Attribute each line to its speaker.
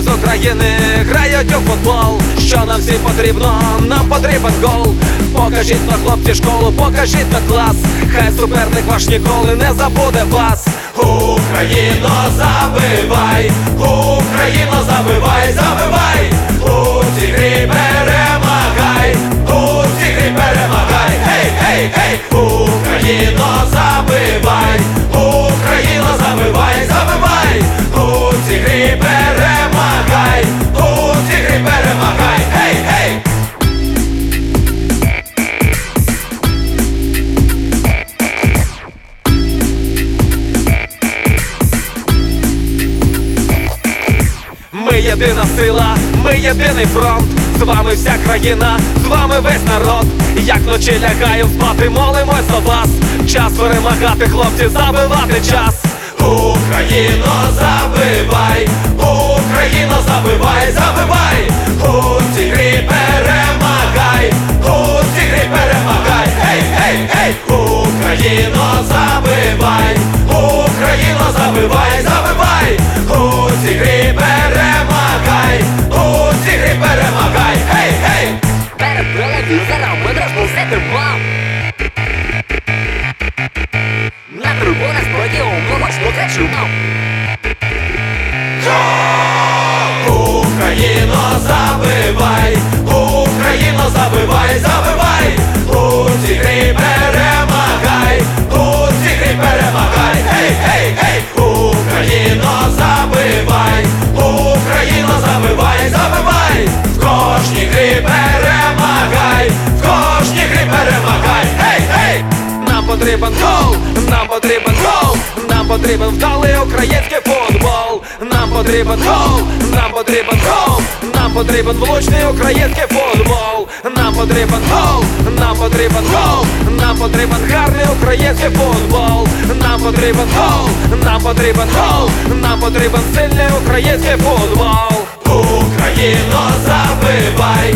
Speaker 1: З України грають у футбол. Що нам всім потрібно? Нам потрібен гол. Покажіть на хлопці школу, покажіть на клас. Хай суперник ваш ніколи не забуде вас. Україно, забивай, Україно, забивай, забивай, у цій грі перемагай, у цій грі перемагай, гей, гей, гей, Україно, забивай, єдина сила, ми єдиний фронт. З вами вся країна, з вами весь народ. Як ночі лягаємо спати, молимось за вас. Час перемагати, хлопці, забивати час. Україно, забивай, Україно, забивай, забивай, у цій грі natrvá. Natrvo nás pôjde o pomoc, pokračujem. Потрібен гол, нам потрібен гол, нам потрібен вдалий український футбол. Нам потрібен гол, нам потрібен гол, нам потрібен влучний український футбол. Нам потрібен гол, нам потрібен гол, нам потрібен гарний український футбол. Нам потрібен гол, нам потрібен гол, нам потрібен сильний український футбол. Україно, забивай,